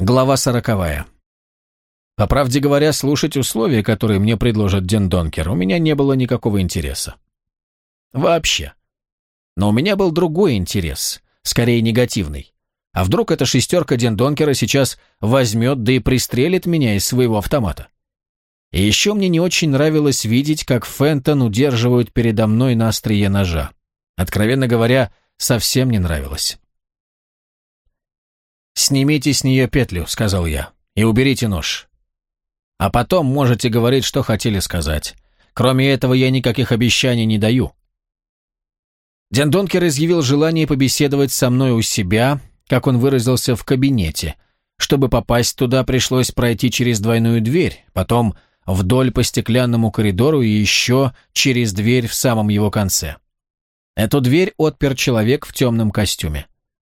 Глава сороковая. По правде говоря, слушать условия, которые мне предложит Ден Донкер, у меня не было никакого интереса. Вообще. Но у меня был другой интерес, скорее негативный. А вдруг эта шестерка Ден Донкера сейчас возьмет да и пристрелит меня из своего автомата? И еще мне не очень нравилось видеть, как Фентон удерживают передо мной на острие ножа. Откровенно говоря, совсем не нравилось. «Снимите с нее петлю», — сказал я, — «и уберите нож. А потом можете говорить, что хотели сказать. Кроме этого, я никаких обещаний не даю». Ден Донкер изъявил желание побеседовать со мной у себя, как он выразился, в кабинете. Чтобы попасть туда, пришлось пройти через двойную дверь, потом вдоль по стеклянному коридору и еще через дверь в самом его конце. Эту дверь отпер человек в темном костюме.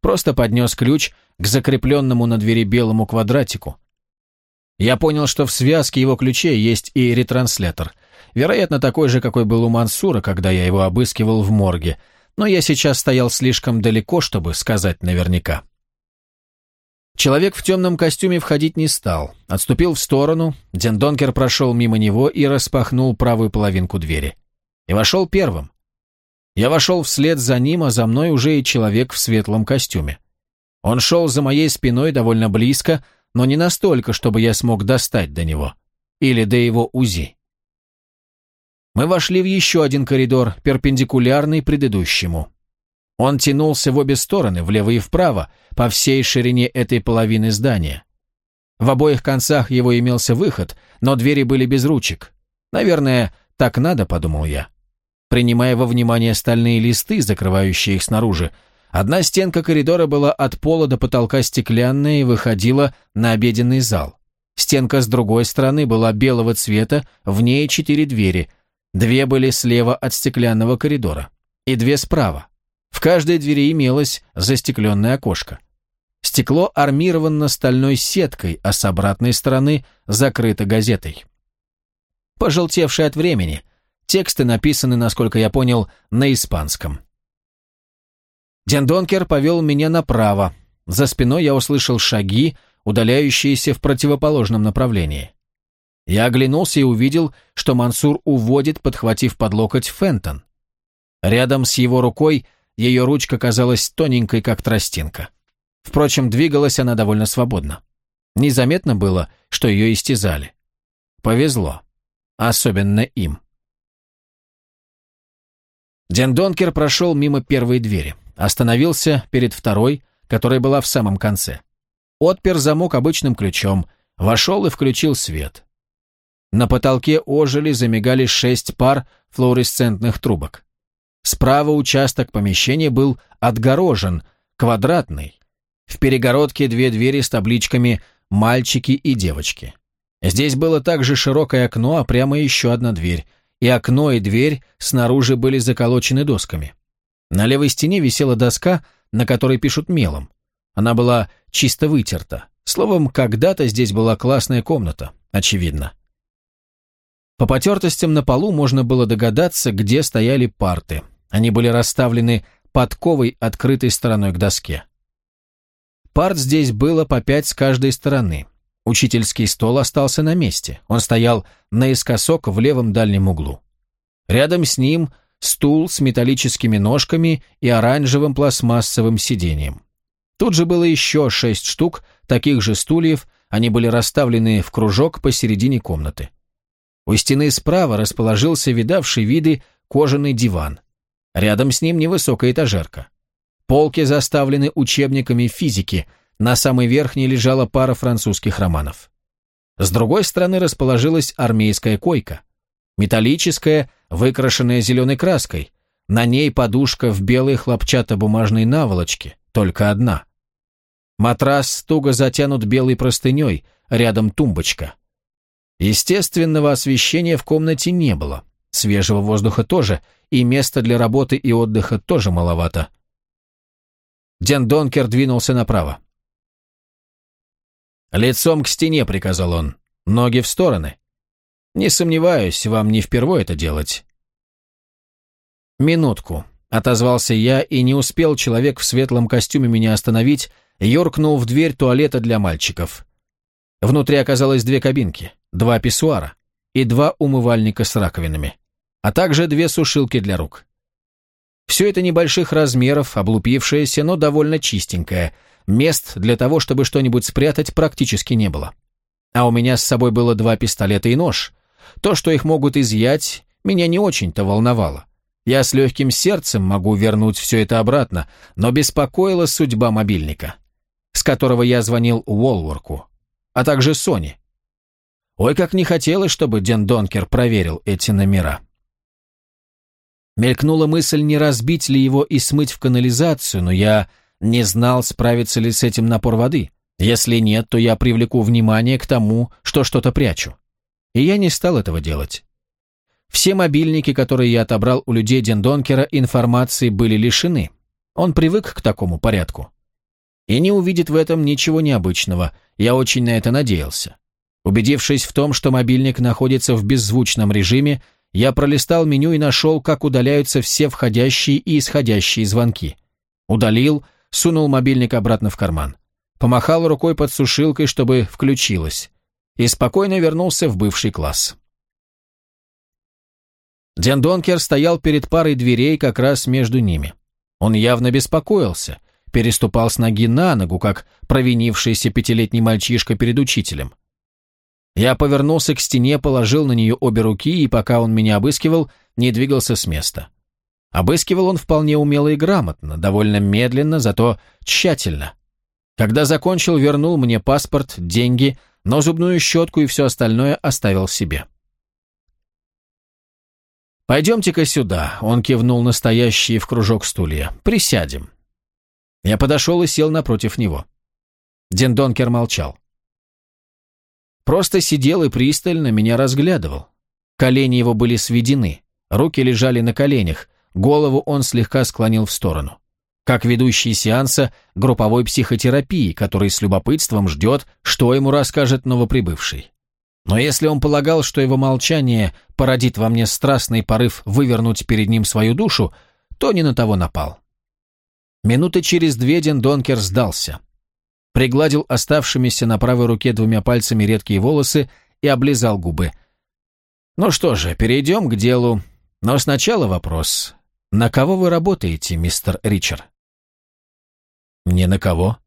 Просто поднес ключ к закрепленному на двери белому квадратику. Я понял, что в связке его ключей есть и ретранслятор. Вероятно, такой же, какой был у Мансура, когда я его обыскивал в морге, но я сейчас стоял слишком далеко, чтобы сказать наверняка. Человек в темном костюме входить не стал. Отступил в сторону, Дендонкер прошел мимо него и распахнул правую половинку двери. И вошел первым. Я вошел вслед за ним, а за мной уже и человек в светлом костюме. Он шел за моей спиной довольно близко, но не настолько, чтобы я смог достать до него. Или до его УЗИ. Мы вошли в еще один коридор, перпендикулярный предыдущему. Он тянулся в обе стороны, влево и вправо, по всей ширине этой половины здания. В обоих концах его имелся выход, но двери были без ручек. Наверное, так надо, подумал я. Принимая во внимание стальные листы, закрывающие их снаружи, Одна стенка коридора была от пола до потолка стеклянная и выходила на обеденный зал. Стенка с другой стороны была белого цвета, в ней четыре двери. Две были слева от стеклянного коридора и две справа. В каждой двери имелось застекленное окошко. Стекло армировано стальной сеткой, а с обратной стороны закрыто газетой. Пожелтевший от времени. Тексты написаны, насколько я понял, на испанском. Дендонкер повел меня направо. За спиной я услышал шаги, удаляющиеся в противоположном направлении. Я оглянулся и увидел, что Мансур уводит, подхватив под локоть Фентон. Рядом с его рукой ее ручка казалась тоненькой, как тростинка. Впрочем, двигалась она довольно свободно. Незаметно было, что ее истязали. Повезло. Особенно им. Дендонкер прошел мимо первой двери. Остановился перед второй, которая была в самом конце. Отпер замок обычным ключом, вошел и включил свет. На потолке ожили, замигали шесть пар флуоресцентных трубок. Справа участок помещения был отгорожен, квадратный. В перегородке две двери с табличками «Мальчики и девочки». Здесь было также широкое окно, а прямо еще одна дверь. И окно, и дверь снаружи были заколочены досками. На левой стене висела доска, на которой пишут мелом. Она была чисто вытерта. Словом, когда-то здесь была классная комната, очевидно. По потертостям на полу можно было догадаться, где стояли парты. Они были расставлены подковой, открытой стороной к доске. Парт здесь было по пять с каждой стороны. Учительский стол остался на месте. Он стоял наискосок в левом дальнем углу. Рядом с ним стул с металлическими ножками и оранжевым пластмассовым сиденьем. Тут же было еще шесть штук таких же стульев, они были расставлены в кружок посередине комнаты. У стены справа расположился видавший виды кожаный диван. Рядом с ним невысокая этажерка. Полки заставлены учебниками физики, на самой верхней лежала пара французских романов. С другой стороны расположилась армейская койка. Металлическая, выкрашенная зеленой краской. На ней подушка в белой хлопчатобумажной наволочке, только одна. Матрас туго затянут белой простыней, рядом тумбочка. Естественного освещения в комнате не было, свежего воздуха тоже, и места для работы и отдыха тоже маловато. Ден Донкер двинулся направо. «Лицом к стене», — приказал он. «Ноги в стороны». Не сомневаюсь, вам не впервые это делать. Минутку, отозвался я, и не успел человек в светлом костюме меня остановить, юркнул в дверь туалета для мальчиков. Внутри оказалось две кабинки, два писсуара и два умывальника с раковинами, а также две сушилки для рук. Все это небольших размеров, облупившееся, но довольно чистенькое. Мест для того, чтобы что-нибудь спрятать, практически не было. А у меня с собой было два пистолета и нож. То, что их могут изъять, меня не очень-то волновало. Я с легким сердцем могу вернуть все это обратно, но беспокоила судьба мобильника, с которого я звонил Уолворку, а также Сони. Ой, как не хотелось, чтобы Ден Донкер проверил эти номера. Мелькнула мысль, не разбить ли его и смыть в канализацию, но я не знал, справится ли с этим напор воды. Если нет, то я привлеку внимание к тому, что что-то прячу. И я не стал этого делать. Все мобильники, которые я отобрал у людей Дендонкера, информации были лишены. Он привык к такому порядку. И не увидит в этом ничего необычного. Я очень на это надеялся. Убедившись в том, что мобильник находится в беззвучном режиме, я пролистал меню и нашел, как удаляются все входящие и исходящие звонки. Удалил, сунул мобильник обратно в карман. Помахал рукой под сушилкой, чтобы включилась. И спокойно вернулся в бывший класс. Ден Донкер стоял перед парой дверей как раз между ними. Он явно беспокоился, переступал с ноги на ногу, как провинившийся пятилетний мальчишка перед учителем. Я повернулся к стене, положил на нее обе руки, и пока он меня обыскивал, не двигался с места. Обыскивал он вполне умело и грамотно, довольно медленно, зато тщательно. Когда закончил, вернул мне паспорт, деньги, но зубную щетку и все остальное оставил себе. «Пойдемте-ка сюда», — он кивнул настоящие в кружок стулья. «Присядем». Я подошел и сел напротив него. Дендонкер молчал. Просто сидел и пристально меня разглядывал. Колени его были сведены, руки лежали на коленях, голову он слегка склонил в сторону. Как ведущий сеанса групповой психотерапии, который с любопытством ждет, что ему расскажет новоприбывший. Но если он полагал, что его молчание породит во мне страстный порыв вывернуть перед ним свою душу, то не на того напал. Минуты через две Ден Донкер сдался пригладил оставшимися на правой руке двумя пальцами редкие волосы и облизал губы. «Ну что же, перейдем к делу. Но сначала вопрос. На кого вы работаете, мистер Ричард?» «Не на кого».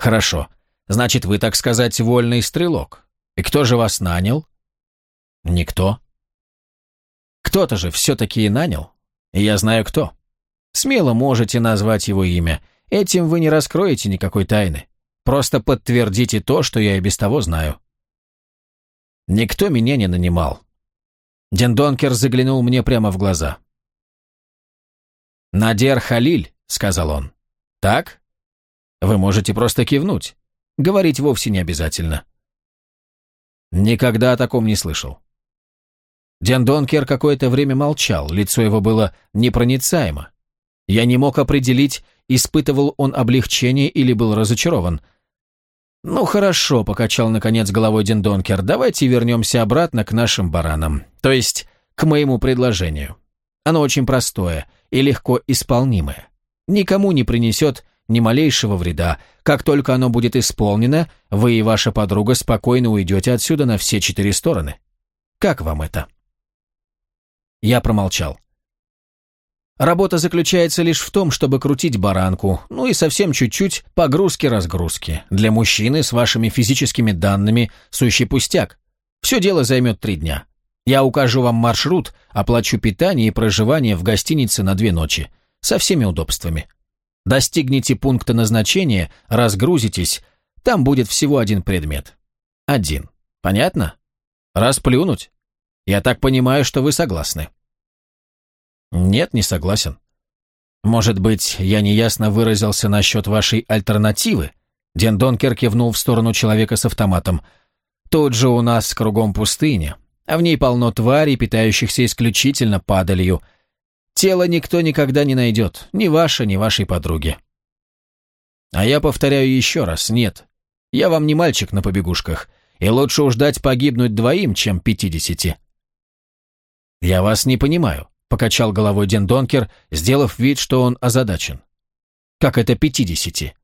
«Хорошо. Значит, вы, так сказать, вольный стрелок. И кто же вас нанял?» «Никто». «Кто-то же все-таки и нанял. И я знаю, кто. Смело можете назвать его имя». Этим вы не раскроете никакой тайны. Просто подтвердите то, что я и без того знаю. Никто меня не нанимал. Дендонкер заглянул мне прямо в глаза. «Надер Халиль», — сказал он. «Так? Вы можете просто кивнуть. Говорить вовсе не обязательно». Никогда о таком не слышал. Дендонкер какое-то время молчал, лицо его было непроницаемо. Я не мог определить, испытывал он облегчение или был разочарован. «Ну хорошо», — покачал наконец головой Дендонкер, «давайте вернемся обратно к нашим баранам, то есть к моему предложению. Оно очень простое и легко исполнимое. Никому не принесет ни малейшего вреда. Как только оно будет исполнено, вы и ваша подруга спокойно уйдете отсюда на все четыре стороны. Как вам это?» Я промолчал. Работа заключается лишь в том, чтобы крутить баранку, ну и совсем чуть-чуть погрузки-разгрузки. Для мужчины с вашими физическими данными сущий пустяк. Все дело займет три дня. Я укажу вам маршрут, оплачу питание и проживание в гостинице на две ночи. Со всеми удобствами. Достигните пункта назначения, разгрузитесь, там будет всего один предмет. Один. Понятно? Расплюнуть? Я так понимаю, что вы согласны. Нет, не согласен. Может быть, я неясно выразился насчет вашей альтернативы? Ден Донкер кивнул в сторону человека с автоматом. Тут же у нас кругом пустыня, а в ней полно тварей, питающихся исключительно падалью. Тело никто никогда не найдет, ни ваше, ни вашей подруги. А я повторяю еще раз, нет. Я вам не мальчик на побегушках, и лучше уж дать погибнуть двоим, чем пятидесяти. Я вас не понимаю. — покачал головой Ден Донкер, сделав вид, что он озадачен. «Как это пятидесяти?»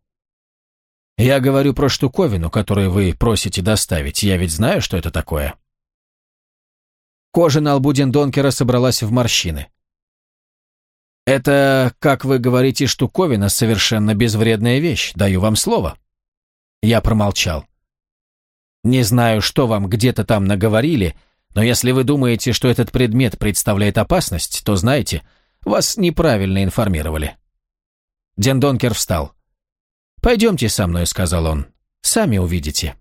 Я говорю про штуковину, которую вы просите доставить. Я ведь знаю, что это такое. Кожа на лбу Дендонкера собралась в морщины. «Это, как вы говорите, штуковина, совершенно безвредная вещь. Даю вам слово». Я промолчал. «Не знаю, что вам где-то там наговорили, но если вы думаете, что этот предмет представляет опасность, то знаете, вас неправильно информировали». Дендонкер встал. «Пойдемте со мной», — сказал он. «Сами увидите».